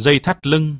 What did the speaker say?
dây thắt lưng,